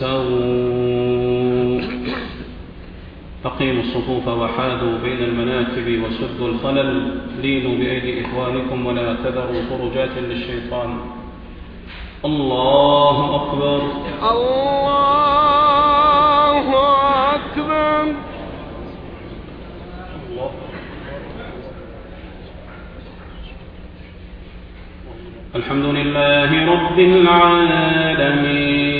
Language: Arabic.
استووا أقيموا الصفوف وحاذوا بين المناكب وسدوا الخلل. لينوا بأيدي إخوانكم ولا تذروا فرجات للشيطان. الله أكبر. الله أكبر. الحمد لله رب العالمين.